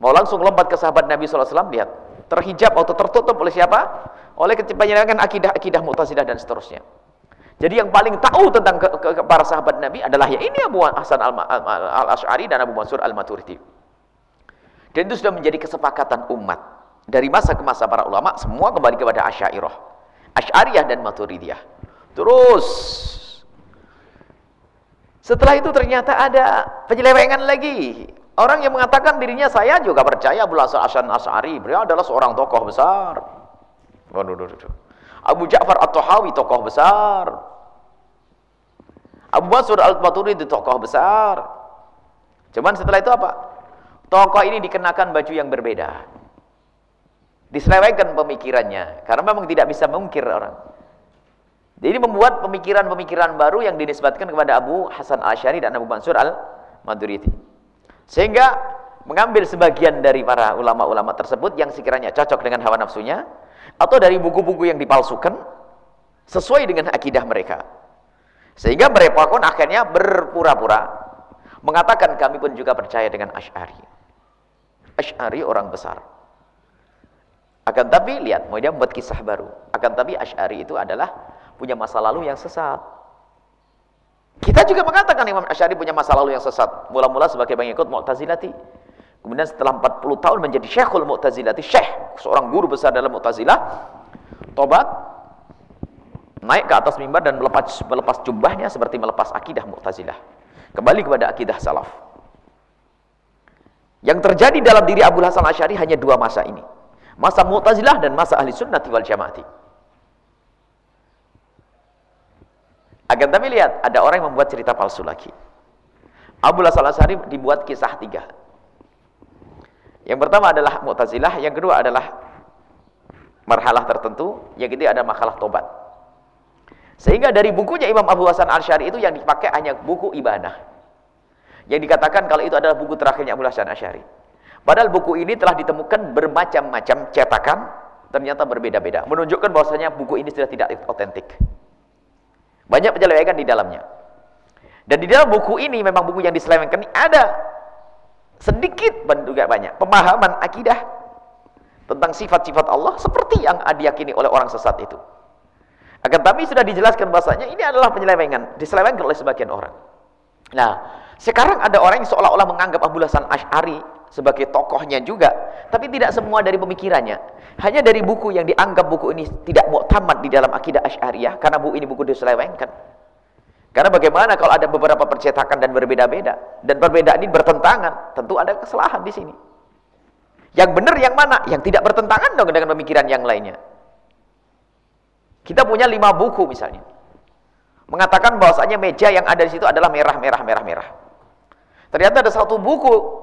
Mau langsung lompat ke sahabat Nabi SAW, lihat. Terhijab atau tertutup oleh siapa? oleh penyelewengan akidah-akidah Mu'tazilah dan seterusnya. Jadi yang paling tahu tentang ke, ke, ke para sahabat Nabi adalah ya ini Abu Hasan Al-Asy'ari dan Abu Mansur Al-Maturidi. Dan itu sudah menjadi kesepakatan umat. Dari masa ke masa para ulama semua kembali kepada Asy'ariyah. Asy'ariyah dan Maturidiyah. Terus Setelah itu ternyata ada penyelewengan lagi. Orang yang mengatakan dirinya saya juga percaya Abu Hasan As'ari, beliau adalah seorang tokoh besar. Abu Ja'far At-Tahawi tokoh besar. Abu Basur Al-Maturidi tokoh besar. Cuman setelah itu apa? Tokoh ini dikenakan baju yang berbeda. Diselewengkan pemikirannya karena memang tidak bisa mengungkir orang. Jadi membuat pemikiran-pemikiran baru yang dinisbatkan kepada Abu Hasan Asyari dan Abu Mansur Al-Maturidi. Sehingga mengambil sebagian dari para ulama-ulama tersebut yang sekiranya cocok dengan hawa nafsunya atau dari buku-buku yang dipalsukan sesuai dengan akidah mereka. Sehingga mereka pun akhirnya berpura-pura mengatakan kami pun juga percaya dengan Ash'ari. Ash'ari orang besar. Akan tapi lihat, mau dia membuat kisah baru. Akan tapi Ash'ari itu adalah punya masa lalu yang sesat. Kita juga mengatakan Imam Ash'ari punya masa lalu yang sesat. Mula-mula sebagai pengikut Mu'tazilati. Kemudian setelah 40 tahun menjadi Syekhul Mu'tazilati, Syekh, seorang guru besar dalam Mu'tazilah, tobat, naik ke atas mimbar dan melepas melepas jubahnya seperti melepas akidah Mu'tazilah. Kembali kepada akidah salaf. Yang terjadi dalam diri Abu Hasan Asy'ari hanya dua masa ini. Masa Mu'tazilah dan masa Ahli Sunnah wal Jamaati. Agar kami lihat ada orang yang membuat cerita palsu lagi. Abu Hasan Asy'ari dibuat kisah tiga. Yang pertama adalah Mu'tazilah, yang kedua adalah marhalah tertentu, yang ketiga ada makalah tobat. Sehingga dari bukunya Imam Abu Hasan Al-Syari itu yang dipakai hanya buku ibadah. Yang dikatakan kalau itu adalah buku terakhirnya Abu Hasan Al-Syari. Padahal buku ini telah ditemukan bermacam-macam cetakan, ternyata berbeda-beda. Menunjukkan bahwasanya buku ini sudah tidak otentik. Banyak penyelewengan di dalamnya. Dan di dalam buku ini memang buku yang diselewengkan ada sedikit juga banyak pemahaman akidah tentang sifat-sifat Allah seperti yang diyakini oleh orang sesat itu. Akan tapi sudah dijelaskan bahasanya ini adalah penyelewengan, diselewengkan oleh sebagian orang. Nah, sekarang ada orang yang seolah-olah menganggap Abu Hasan Ash'ari sebagai tokohnya juga, tapi tidak semua dari pemikirannya. Hanya dari buku yang dianggap buku ini tidak tamat di dalam akidah Ash'ariyah karena buku ini buku diselewengkan. Karena bagaimana kalau ada beberapa percetakan dan berbeda-beda dan perbedaan ini bertentangan, tentu ada kesalahan di sini. Yang benar yang mana? Yang tidak bertentangan dong dengan pemikiran yang lainnya. Kita punya lima buku misalnya. Mengatakan bahwasanya meja yang ada di situ adalah merah, merah, merah, merah. Ternyata ada satu buku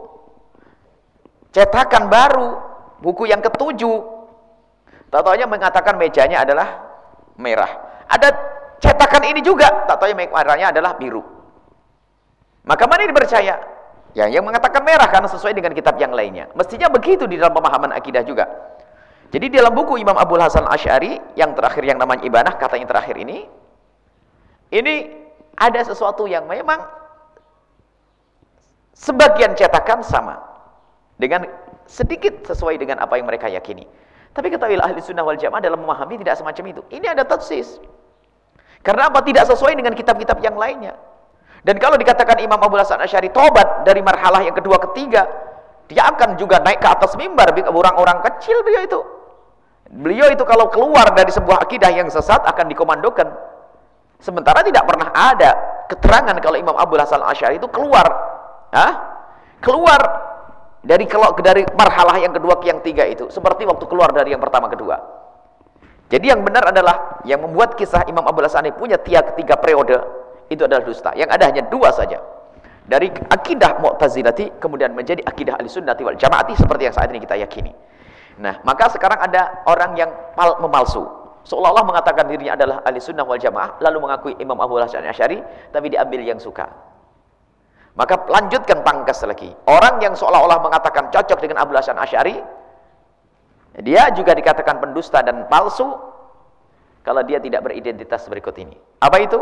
cetakan baru, buku yang ketujuh. Tahu-tahunya mengatakan mejanya adalah merah. Ada cetakan ini juga tak tahu yang warnanya adalah biru. Maka mana yang dipercaya? Ya yang mengatakan merah karena sesuai dengan kitab yang lainnya. Mestinya begitu di dalam pemahaman akidah juga. Jadi dalam buku Imam Abu Hasan Ash'ari yang terakhir yang namanya Ibanah katanya terakhir ini ini ada sesuatu yang memang sebagian cetakan sama dengan sedikit sesuai dengan apa yang mereka yakini tapi ketahuilah ahli sunnah wal jamaah dalam memahami tidak semacam itu ini ada tatsis karena apa? Tidak sesuai dengan kitab-kitab yang lainnya. Dan kalau dikatakan Imam Abu Hasan Asyari tobat dari marhalah yang kedua ketiga, dia akan juga naik ke atas mimbar orang-orang kecil beliau itu. Beliau itu kalau keluar dari sebuah akidah yang sesat akan dikomandokan. Sementara tidak pernah ada keterangan kalau Imam Abu Hasan Asyari itu keluar, Hah? keluar dari kalau dari marhalah yang kedua ke yang tiga itu, seperti waktu keluar dari yang pertama kedua. Jadi yang benar adalah yang membuat kisah Imam Abu Hasani punya tiap ketiga periode itu adalah dusta. Yang ada hanya dua saja. Dari akidah Mu'tazilati kemudian menjadi akidah Ahlussunnati wal Jamaati seperti yang saat ini kita yakini. Nah, maka sekarang ada orang yang memalsu. Seolah-olah mengatakan dirinya adalah ahli sunnah wal jamaah, lalu mengakui Imam Abu Hasan Asy'ari, tapi diambil yang suka. Maka lanjutkan pangkas lagi. Orang yang seolah-olah mengatakan cocok dengan Abu Hasan Asy'ari, dia juga dikatakan pendusta dan palsu kalau dia tidak beridentitas berikut ini. Apa itu?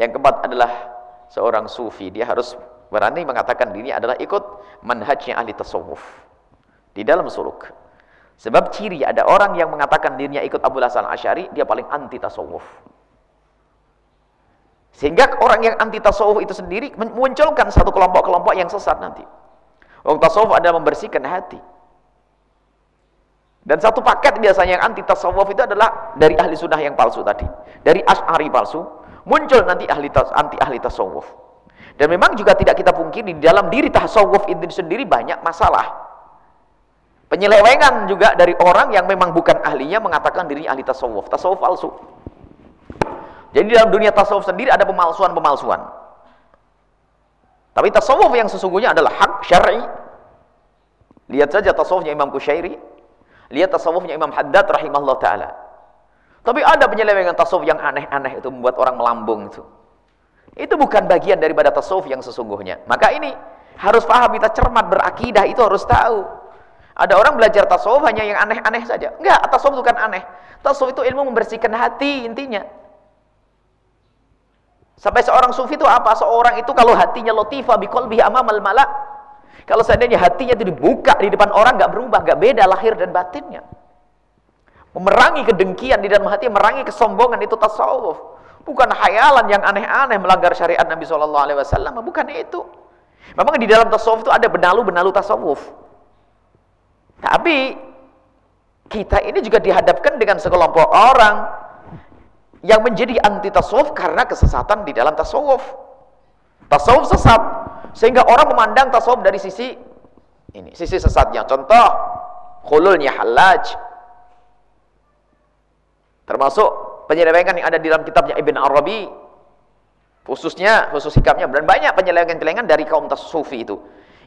Yang keempat adalah seorang sufi. Dia harus berani mengatakan dirinya adalah ikut manhajnya ahli tasawuf. Di dalam suluk. Sebab ciri ada orang yang mengatakan dirinya ikut Abu Hasan Asyari, dia paling anti tasawuf. Sehingga orang yang anti tasawuf itu sendiri memunculkan satu kelompok-kelompok yang sesat nanti. Wong tasawuf adalah membersihkan hati. Dan satu paket biasanya yang anti tasawuf itu adalah dari ahli sunnah yang palsu tadi. Dari as'ari palsu, muncul nanti ahli anti ahli tasawuf. Dan memang juga tidak kita pungkiri di dalam diri tasawuf itu sendiri banyak masalah. Penyelewengan juga dari orang yang memang bukan ahlinya mengatakan dirinya ahli tasawuf. Tasawuf palsu. Jadi dalam dunia tasawuf sendiri ada pemalsuan-pemalsuan. Tapi tasawuf yang sesungguhnya adalah hak syar'i. Lihat saja tasawufnya Imam Kusyairi. Lihat tasawufnya Imam Haddad rahimahullah ta'ala. Tapi ada penyelewengan tasawuf yang aneh-aneh itu membuat orang melambung itu. Itu bukan bagian daripada tasawuf yang sesungguhnya. Maka ini harus paham kita cermat berakidah itu harus tahu. Ada orang belajar tasawuf hanya yang aneh-aneh saja. Enggak, tasawuf itu kan aneh. Tasawuf itu ilmu membersihkan hati intinya. Sampai seorang sufi itu apa? Seorang itu kalau hatinya latifah biqalbihi amamal malak. Kalau seandainya hatinya itu dibuka di depan orang enggak berubah, enggak beda lahir dan batinnya. Memerangi kedengkian di dalam hati, memerangi kesombongan itu tasawuf. Bukan hayalan yang aneh-aneh melanggar syariat Nabi Wasallam. Bukan itu. Memang di dalam tasawuf itu ada benalu-benalu tasawuf. Tapi kita ini juga dihadapkan dengan sekelompok orang yang menjadi anti tasawuf karena kesesatan di dalam tasawuf. Tasawuf sesat sehingga orang memandang tasawuf dari sisi ini, sisi sesatnya. Contoh, khululnya halaj. Termasuk penyelewengan yang ada di dalam kitabnya Ibn Arabi khususnya khusus hikapnya dan banyak penyelewengan-penyelewengan dari kaum tasawufi itu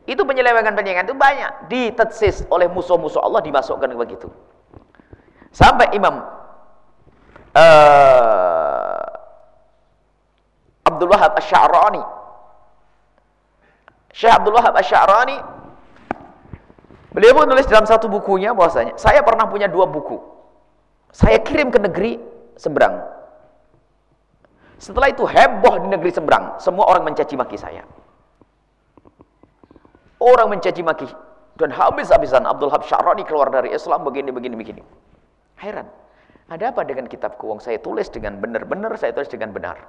itu penyelewengan-penyelewengan itu banyak ditetsis oleh musuh-musuh Allah dimasukkan begitu sampai Imam uh, Abdul Wahab Asy'arani Syekh Abdul Wahab Asy'arani beliau pun nulis dalam satu bukunya bahwasanya saya pernah punya dua buku saya kirim ke negeri seberang. Setelah itu heboh di negeri seberang, semua orang mencaci maki saya. Orang mencaci maki dan habis-habisan Abdul Hab Syarani keluar dari Islam begini begini begini. Heran. Ada apa dengan kitab kuwang saya tulis dengan benar-benar, saya tulis dengan benar.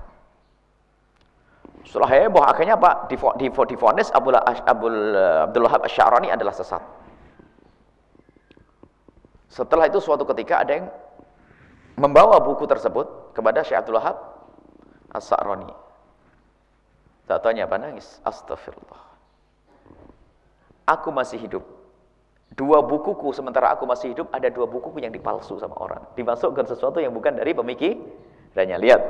Setelah heboh akhirnya apa? Difonis Abdul, Abdul, Abdul Wahab Syarani adalah sesat. Setelah itu suatu ketika ada yang membawa buku tersebut kepada Syekh Abdul Wahab As-Sa'rani. Tak tanya apa nangis. Astagfirullah. Aku masih hidup. Dua bukuku sementara aku masih hidup ada dua bukuku yang dipalsu sama orang. Dimasukkan sesuatu yang bukan dari pemikirannya. Lihat.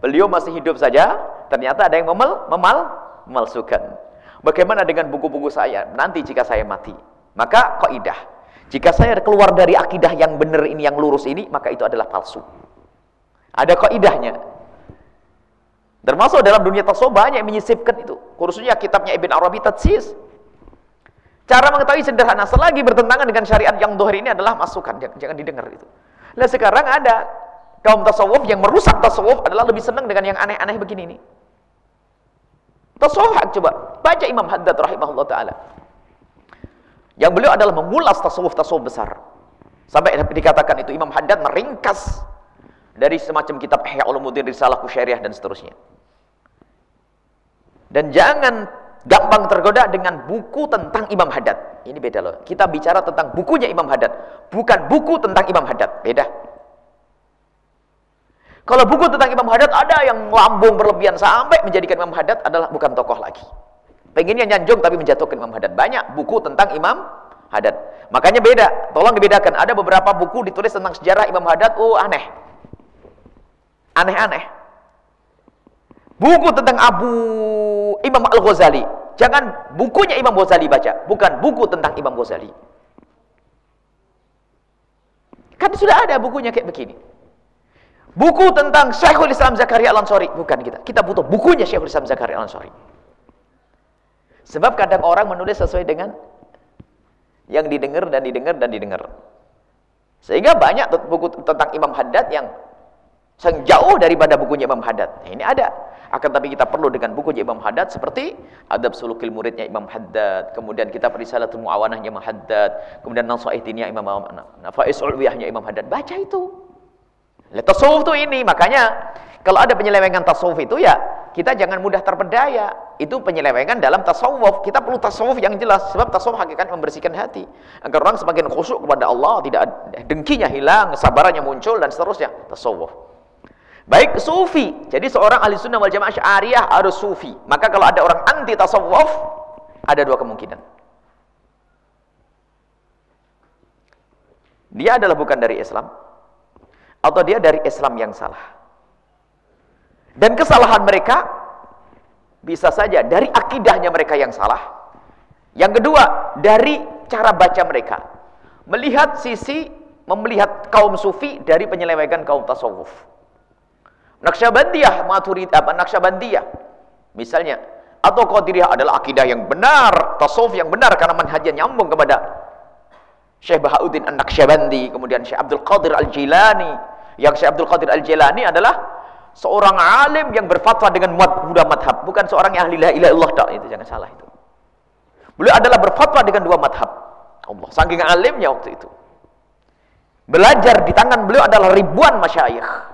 Beliau masih hidup saja, ternyata ada yang memel, memal, memalsukan. Bagaimana dengan buku-buku saya nanti jika saya mati? Maka kaidah jika saya keluar dari akidah yang benar ini, yang lurus ini, maka itu adalah palsu. Ada kaidahnya. Termasuk dalam dunia tasawuf banyak menyisipkan itu. Khususnya kitabnya Ibn Arabi Tatsis. Cara mengetahui sederhana selagi bertentangan dengan syariat yang dohir ini adalah masukan, jangan, jangan didengar itu. Nah sekarang ada kaum tasawuf yang merusak tasawuf adalah lebih senang dengan yang aneh-aneh begini ini. Tasawuf coba baca Imam Haddad rahimahullah taala. Yang beliau adalah mengulas tasawuf-tasawuf besar. Sampai dikatakan itu Imam Haddad meringkas dari semacam kitab Ihya Ulumuddin, Risalah Kusyariah dan seterusnya. Dan jangan gampang tergoda dengan buku tentang Imam Haddad. Ini beda loh. Kita bicara tentang bukunya Imam Haddad, bukan buku tentang Imam Haddad. Beda. Kalau buku tentang Imam Haddad ada yang lambung berlebihan sampai menjadikan Imam Haddad adalah bukan tokoh lagi. Pengennya nyanjung tapi menjatuhkan Imam Haddad. Banyak buku tentang Imam Haddad. Makanya beda. Tolong dibedakan. Ada beberapa buku ditulis tentang sejarah Imam Haddad. Oh aneh. Aneh-aneh. Buku tentang Abu Imam Al-Ghazali. Jangan bukunya Imam Ghazali baca. Bukan buku tentang Imam Ghazali. Kan sudah ada bukunya kayak begini. Buku tentang Syekhul Islam Zakaria Al-Ansari. Bukan kita. Kita butuh bukunya Syekhul Islam Zakaria Al-Ansari. Sebab kadang orang menulis sesuai dengan yang didengar dan didengar dan didengar. Sehingga banyak buku tentang Imam Haddad yang jauh daripada bukunya Imam Haddad. Nah, ini ada. Akan tapi kita perlu dengan bukunya Imam Haddad seperti Adab Sulukil Muridnya Imam Haddad, kemudian kitab Risalatul Muawanahnya Imam Haddad, kemudian Nasaihdinnya Imam Nafais Ulwiyahnya Imam Haddad. Baca itu. Lihat tasawuf itu ini, makanya kalau ada penyelewengan tasawuf itu ya kita jangan mudah terpedaya. Itu penyelewengan dalam tasawuf. Kita perlu tasawuf yang jelas. Sebab tasawuf hakikatnya membersihkan hati. Agar orang semakin khusyuk kepada Allah. Tidak dengkinya hilang, sabarannya muncul dan seterusnya. Tasawuf. Baik sufi. Jadi seorang ahli sunnah wal jamaah syariah harus sufi. Maka kalau ada orang anti tasawuf, ada dua kemungkinan. Dia adalah bukan dari Islam atau dia dari Islam yang salah. Dan kesalahan mereka bisa saja dari akidahnya mereka yang salah. Yang kedua, dari cara baca mereka. Melihat sisi melihat kaum sufi dari penyelewengan kaum tasawuf. Naksabandiyah, Maturid apa Naksabandiyah. Misalnya, atau Qadiriyah adalah akidah yang benar, tasawuf yang benar karena manhajnya nyambung kepada Syekh Bahauddin An-Naqsyabandi, kemudian Syekh Abdul Qadir Al-Jilani. Yang Syekh Abdul Qadir Al-Jilani adalah seorang alim yang berfatwa dengan dua madhab, bukan seorang yang ahli la ilaha illallah tak. Itu jangan salah itu. Beliau adalah berfatwa dengan dua madhab. Allah, saking alimnya waktu itu. Belajar di tangan beliau adalah ribuan masyayikh.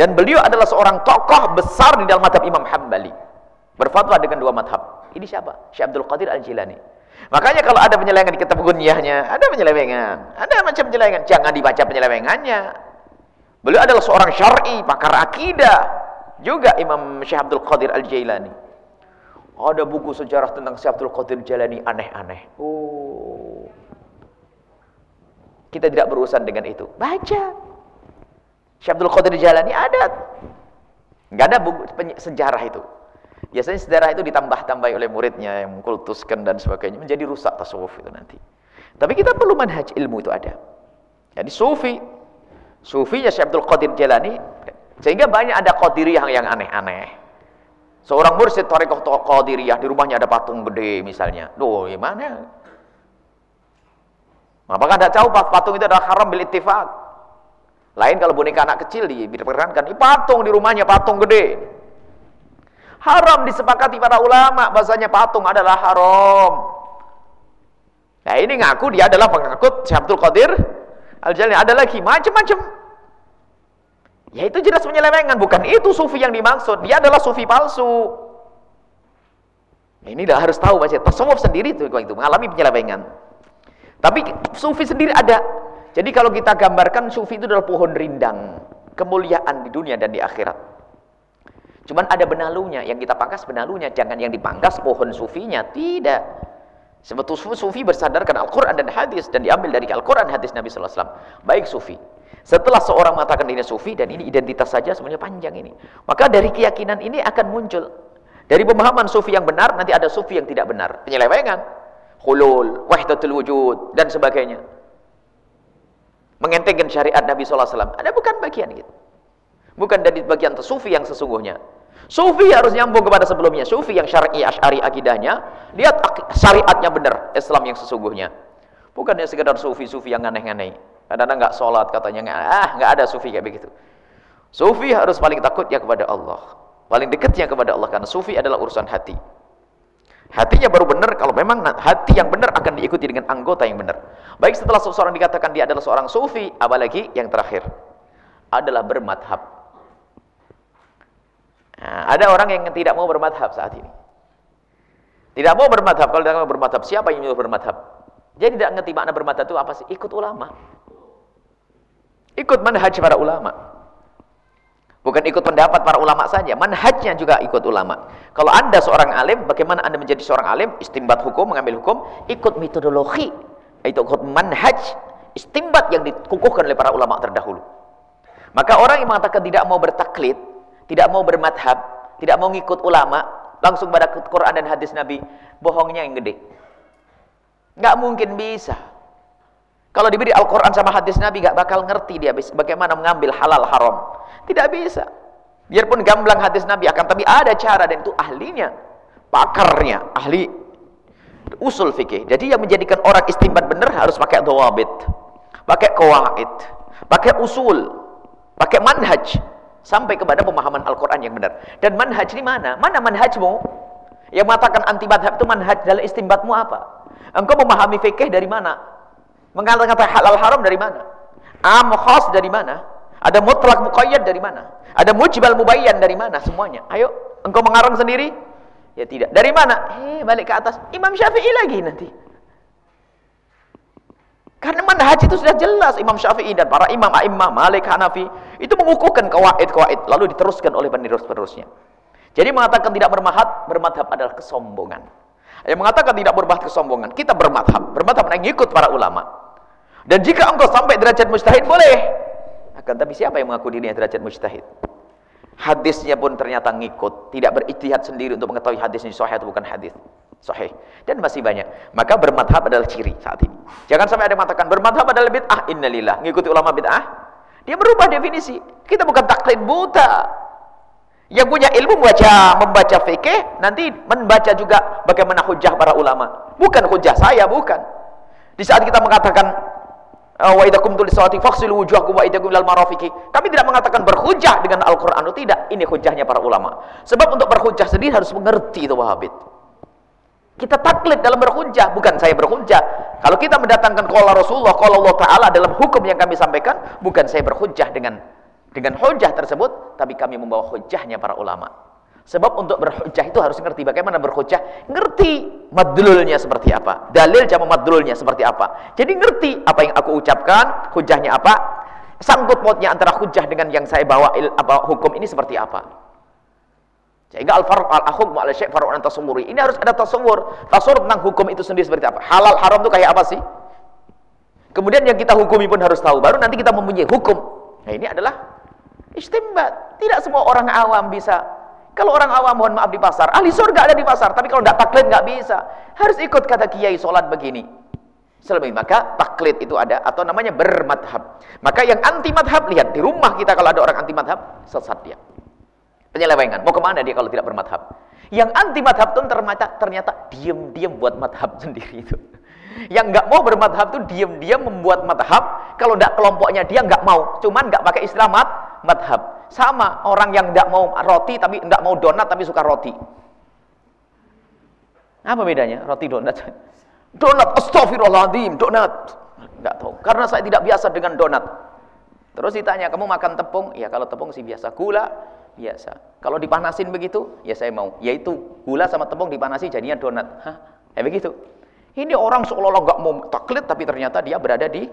Dan beliau adalah seorang tokoh besar di dalam madhab Imam Hambali. Berfatwa dengan dua madhab. Ini siapa? Syekh Abdul Qadir Al-Jilani. Makanya kalau ada penyelewengan di kitab gunyahnya, ada penyelewengan, ada macam penyelewengan, jangan dibaca penyelewengannya. Beliau adalah seorang syar'i, pakar akidah. Juga Imam Syekh Abdul Qadir Al-Jailani. Ada buku sejarah tentang Syekh Abdul Qadir Al-Jailani aneh-aneh. Oh. Kita tidak berurusan dengan itu. Baca. Syekh Abdul Qadir Al-Jailani ada. Enggak ada buku sejarah itu. Biasanya sejarah itu ditambah-tambah oleh muridnya yang mengkultuskan dan sebagainya menjadi rusak tasawuf itu nanti. Tapi kita perlu manhaj ilmu itu ada. Jadi sufi, sufinya Syekh Abdul Qadir Jalani sehingga banyak ada qadiriyah yang aneh-aneh. Seorang mursyid tarekat qadiriyah di rumahnya ada patung gede misalnya. Loh, gimana? Apakah tidak tahu patung itu adalah haram bil ittifaq? Lain kalau boneka anak kecil diperkenankan, ini patung di rumahnya patung gede. Haram disepakati para ulama bahasanya patung adalah haram. Nah ini ngaku dia adalah pengakut Syekh Abdul Qadir Al-Jalani. Ada lagi macam-macam. Ya itu jelas penyelewengan, bukan itu sufi yang dimaksud. Dia adalah sufi palsu. Ini dah harus tahu baca tasawuf sendiri itu itu mengalami penyelewengan. Tapi sufi sendiri ada. Jadi kalau kita gambarkan sufi itu adalah pohon rindang, kemuliaan di dunia dan di akhirat. Cuman ada benalunya, yang kita pangkas benalunya, jangan yang dipangkas pohon sufinya, tidak. Sebetulnya sufi bersadarkan Al-Quran dan hadis dan diambil dari Al-Quran hadis Nabi SAW. Baik sufi. Setelah seorang mengatakan ini sufi dan ini identitas saja semuanya panjang ini. Maka dari keyakinan ini akan muncul. Dari pemahaman sufi yang benar, nanti ada sufi yang tidak benar. Penyelewengan, hulul, wahdatul wujud, dan sebagainya. Mengentengkan syariat Nabi SAW. Ada bukan bagian gitu. Bukan dari bagian sufi yang sesungguhnya. Sufi harus nyambung kepada sebelumnya. Sufi yang syar'i asy'ari akidahnya, lihat syariatnya benar, Islam yang sesungguhnya. Bukan yang sekedar sufi-sufi yang aneh-aneh. Kadang-kadang enggak sholat katanya ah enggak ada sufi kayak begitu. Sufi harus paling takutnya kepada Allah. Paling dekatnya kepada Allah karena sufi adalah urusan hati. Hatinya baru benar kalau memang hati yang benar akan diikuti dengan anggota yang benar. Baik setelah seseorang dikatakan dia adalah seorang sufi, apalagi yang terakhir adalah bermadhab. Nah, ada orang yang tidak mau bermadhab saat ini. Tidak mau bermadhab. Kalau tidak mau bermadhab, siapa yang mau bermadhab? Dia tidak ngerti makna bermadhab itu apa sih? Ikut ulama. Ikut manhaj para ulama. Bukan ikut pendapat para ulama saja. Manhajnya juga ikut ulama. Kalau anda seorang alim, bagaimana anda menjadi seorang alim? Istimbat hukum, mengambil hukum. Ikut metodologi. Itu ikut manhaj. Istimbat yang dikukuhkan oleh para ulama terdahulu. Maka orang yang mengatakan tidak mau bertaklid, tidak mau bermadhab, tidak mau ngikut ulama, langsung pada Quran dan hadis Nabi, bohongnya yang gede. Nggak mungkin bisa. Kalau diberi Al-Quran sama hadis Nabi, nggak bakal ngerti dia bagaimana mengambil halal haram. Tidak bisa. Biarpun gamblang hadis Nabi akan, tapi ada cara dan itu ahlinya, pakarnya, ahli usul fikih. Jadi yang menjadikan orang istimbat benar harus pakai dawabit, pakai kawaid, pakai usul, pakai manhaj sampai kepada pemahaman Al-Quran yang benar. Dan manhaj ini mana? Mana manhajmu? Yang mengatakan anti madhab itu manhaj dalam istimbatmu apa? Engkau memahami fikih dari mana? Mengatakan halal haram dari mana? Am khas dari mana? Ada mutlak muqayyad dari mana? Ada mujibal mubayyan dari mana? Semuanya. Ayo, engkau mengarang sendiri? Ya tidak. Dari mana? Eh, balik ke atas. Imam Syafi'i lagi nanti. Karena manhaj itu sudah jelas Imam Syafi'i dan para imam a'immah Malik Hanafi itu mengukuhkan kawaid-kawaid lalu diteruskan oleh penerus-penerusnya. Jadi mengatakan tidak bermadhab, bermadhab adalah kesombongan. Yang mengatakan tidak bermadhab kesombongan, kita bermadhab. Bermadhab yang ikut para ulama. Dan jika engkau sampai derajat mujtahid boleh. Akan tapi siapa yang mengaku dirinya derajat mujtahid? Hadisnya pun ternyata ngikut, tidak berijtihad sendiri untuk mengetahui hadis ini sahih atau bukan hadis. Sahih. Dan masih banyak. Maka bermadhab adalah ciri saat ini. Jangan sampai ada yang mengatakan bermadhab adalah bid'ah. Innalillah. Ngikuti ulama bid'ah. Dia berubah definisi. Kita bukan taklid buta. Yang punya ilmu membaca, membaca fikih, nanti membaca juga bagaimana hujah para ulama. Bukan hujah saya, bukan. Di saat kita mengatakan wa idakum tulis sawati faghsilu wujuhakum wa idakum ilal marafiqi. Kami tidak mengatakan berhujah dengan Al-Qur'an, tidak. Ini hujahnya para ulama. Sebab untuk berhujah sendiri harus mengerti itu Wahabit. Kita taklid dalam berhujah, bukan saya berhujah. Kalau kita mendatangkan qala Rasulullah, qala Allah Ta'ala dalam hukum yang kami sampaikan, bukan saya berhujah dengan dengan hujah tersebut, tapi kami membawa hujahnya para ulama. Sebab untuk berhujah itu harus ngerti bagaimana berhujah, ngerti madlulnya seperti apa, dalil jamu madlulnya seperti apa. Jadi ngerti apa yang aku ucapkan, hujahnya apa, sangkut pautnya antara hujah dengan yang saya bawa apa hukum ini seperti apa. Sehingga al-farq al-hukm ala syai' far'un. Ini harus ada tasawur. Tasawur tentang hukum itu sendiri seperti apa? Halal haram itu kayak apa sih? Kemudian yang kita hukumi pun harus tahu. Baru nanti kita mempunyai hukum. Nah, ini adalah istimbat. Tidak semua orang awam bisa. Kalau orang awam mohon maaf di pasar, ahli surga ada di pasar, tapi kalau tidak taklid nggak bisa. Harus ikut kata kiai solat begini. Selebih maka taklid itu ada atau namanya bermadhab. Maka yang anti madhab lihat di rumah kita kalau ada orang anti madhab sesat dia penyelewengan. Mau ke mana dia kalau tidak bermadhab? Yang anti madhab itu ternyata, ternyata diam-diam buat madhab <laughs> sendiri itu. Yang nggak mau bermadhab itu diam-diam membuat madhab. Kalau tidak kelompoknya dia nggak mau, cuman nggak pakai istilah madhab. Sama orang yang nggak mau roti tapi nggak mau donat tapi suka roti. Apa bedanya roti donat? <laughs> Donat, astagfirullahaladzim, donat. Nggak tahu, karena saya tidak biasa dengan donat. Terus ditanya, kamu makan tepung? Ya kalau tepung sih biasa. Gula? biasa. Kalau dipanasin begitu, ya saya mau. Yaitu gula sama tepung dipanasi jadinya donat. Hah? Ya begitu. Ini orang seolah-olah nggak mau taklid, tapi ternyata dia berada di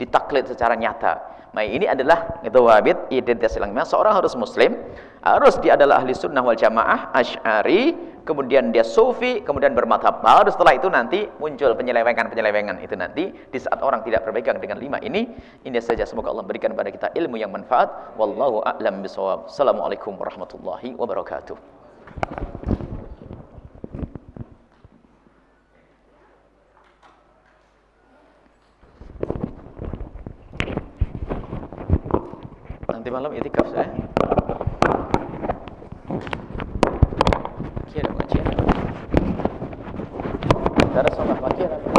ditaklid secara nyata. Nah ini adalah itu wabit identitas yang Seorang harus muslim, harus dia adalah ahli sunnah wal jamaah, asy'ari, kemudian dia sufi, kemudian bermadhab. Baru setelah itu nanti muncul penyelewengan-penyelewengan itu nanti di saat orang tidak berpegang dengan lima ini. Ini saja semoga Allah berikan kepada kita ilmu yang manfaat. Wallahu a'lam bishawab. Assalamualaikum warahmatullahi wabarakatuh. nanti malam itikaf saya eh. kira pengajian ada sholat pagi eh. ada.